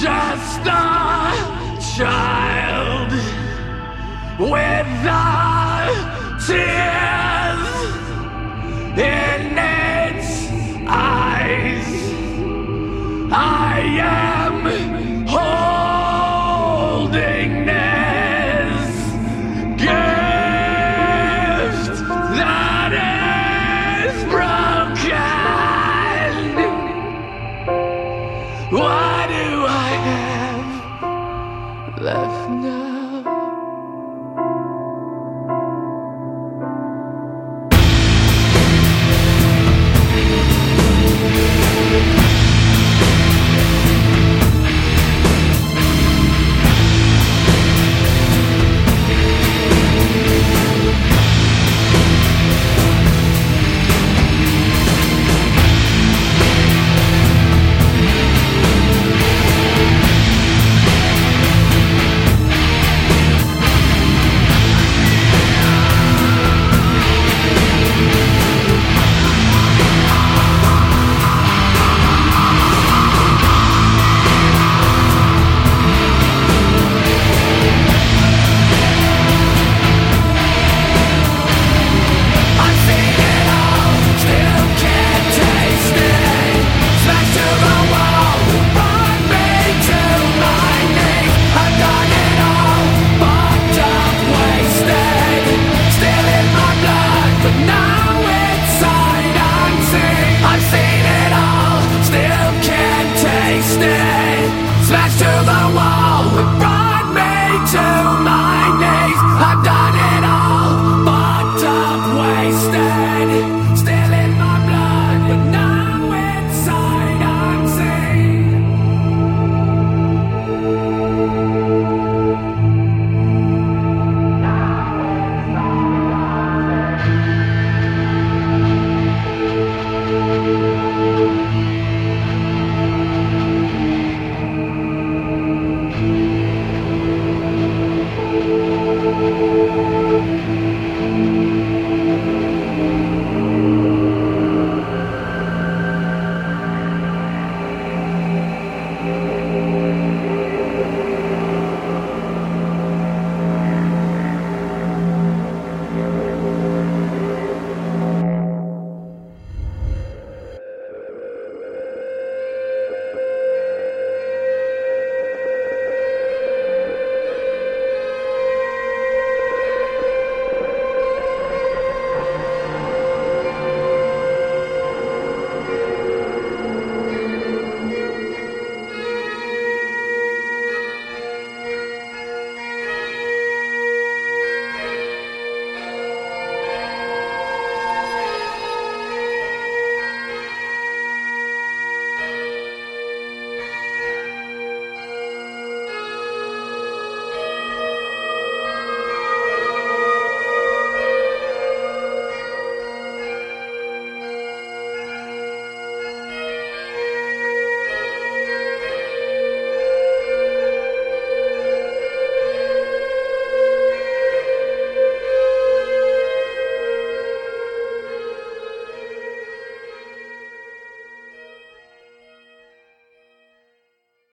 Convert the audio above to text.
just a child with the tears in its eyes. I am.